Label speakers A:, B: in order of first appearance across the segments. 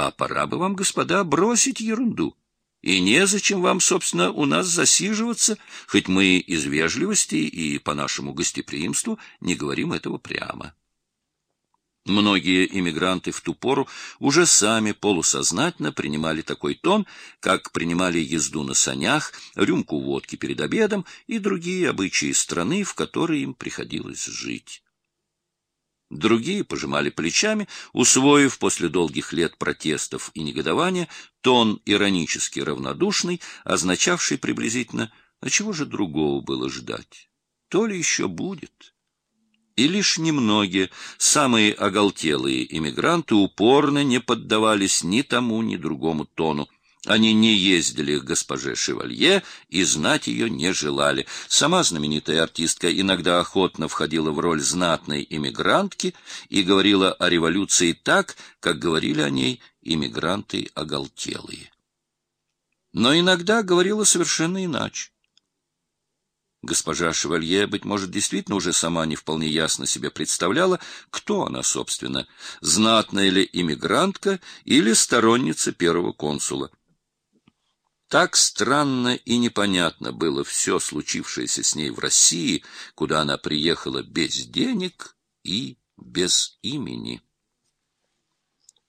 A: А пора бы вам, господа, бросить ерунду. И незачем вам, собственно, у нас засиживаться, хоть мы из вежливости и по нашему гостеприимству не говорим этого прямо. Многие иммигранты в ту пору уже сами полусознательно принимали такой тон, как принимали езду на санях, рюмку водки перед обедом и другие обычаи страны, в которой им приходилось жить. Другие пожимали плечами, усвоив после долгих лет протестов и негодования тон иронически равнодушный, означавший приблизительно «а чего же другого было ждать? То ли еще будет?» и лишь немногие, самые оголтелые иммигранты, упорно не поддавались ни тому, ни другому тону. Они не ездили к госпоже Шевалье и знать ее не желали. Сама знаменитая артистка иногда охотно входила в роль знатной иммигрантки и говорила о революции так, как говорили о ней иммигранты оголтелые. Но иногда говорила совершенно иначе. Госпожа Шевалье, быть может, действительно уже сама не вполне ясно себе представляла, кто она, собственно, знатная ли иммигрантка или сторонница первого консула. Так странно и непонятно было все случившееся с ней в России, куда она приехала без денег и без имени.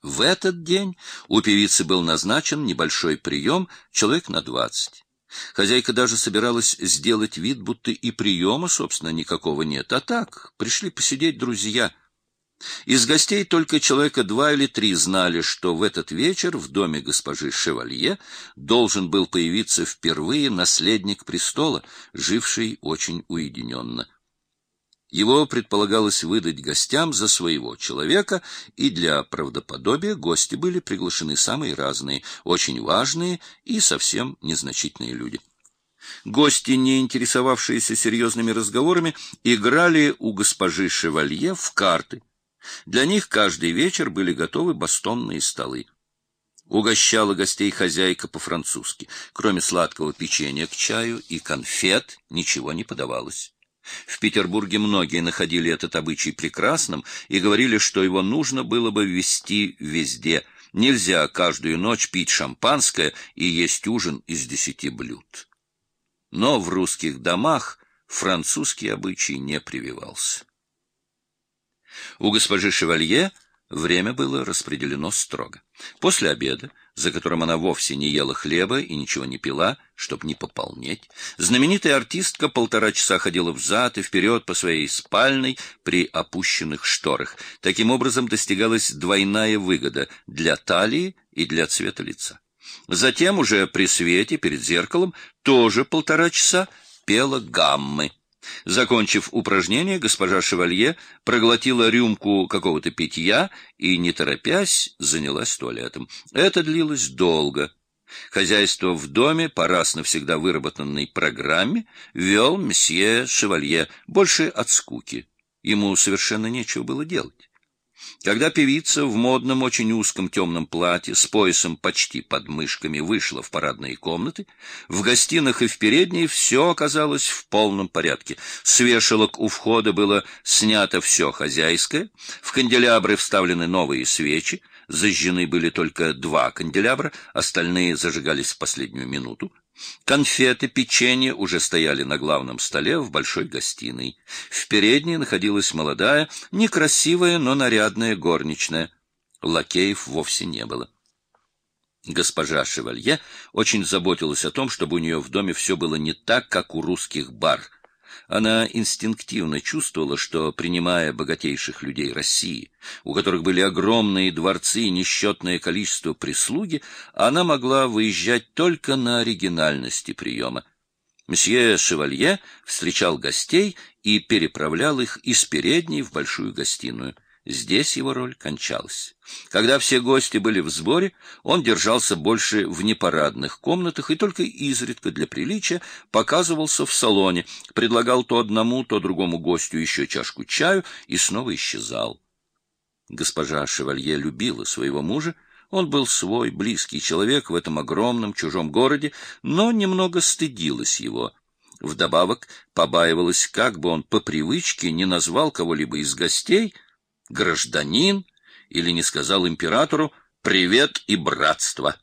A: В этот день у певицы был назначен небольшой прием, человек на двадцать. Хозяйка даже собиралась сделать вид, будто и приема, собственно, никакого нет. А так, пришли посидеть друзья. Из гостей только человека два или три знали, что в этот вечер в доме госпожи Шевалье должен был появиться впервые наследник престола, живший очень уединенно. Его предполагалось выдать гостям за своего человека, и для правдоподобия гости были приглашены самые разные, очень важные и совсем незначительные люди. Гости, не интересовавшиеся серьезными разговорами, играли у госпожи Шевалье в карты. Для них каждый вечер были готовы бастонные столы. Угощала гостей хозяйка по-французски. Кроме сладкого печенья к чаю и конфет ничего не подавалось. В Петербурге многие находили этот обычай прекрасным и говорили, что его нужно было бы ввести везде. Нельзя каждую ночь пить шампанское и есть ужин из десяти блюд. Но в русских домах французский обычай не прививался. У госпожи Шевалье время было распределено строго. После обеда за которым она вовсе не ела хлеба и ничего не пила, чтобы не пополнеть. Знаменитая артистка полтора часа ходила взад и вперед по своей спальной при опущенных шторах. Таким образом достигалась двойная выгода для талии и для цвета лица. Затем уже при свете перед зеркалом тоже полтора часа пела гаммы. Закончив упражнение, госпожа Шевалье проглотила рюмку какого-то питья и, не торопясь, занялась туалетом. Это длилось долго. Хозяйство в доме по раз навсегда выработанной программе вел месье Шевалье, больше от скуки. Ему совершенно нечего было делать. Когда певица в модном, очень узком темном платье с поясом почти под мышками вышла в парадные комнаты, в гостиных и в передней все оказалось в полном порядке. С вешалок у входа было снято все хозяйское, в канделябры вставлены новые свечи, зажжены были только два канделябра, остальные зажигались в последнюю минуту. Конфеты, печенье уже стояли на главном столе в большой гостиной. В передней находилась молодая, некрасивая, но нарядная горничная. Лакеев вовсе не было. Госпожа Шевалье очень заботилась о том, чтобы у нее в доме все было не так, как у русских бар — она инстинктивно чувствовала, что, принимая богатейших людей России, у которых были огромные дворцы и несчетное количество прислуги, она могла выезжать только на оригинальности приема. Мсье Шевалье встречал гостей и переправлял их из передней в большую гостиную. Здесь его роль кончалась. Когда все гости были в сборе, он держался больше в непарадных комнатах и только изредка для приличия показывался в салоне, предлагал то одному, то другому гостю еще чашку чаю и снова исчезал. Госпожа Шевалье любила своего мужа, он был свой, близкий человек в этом огромном чужом городе, но немного стыдилась его. Вдобавок побаивалась, как бы он по привычке не назвал кого-либо из гостей — гражданин или не сказал императору Привет и братство!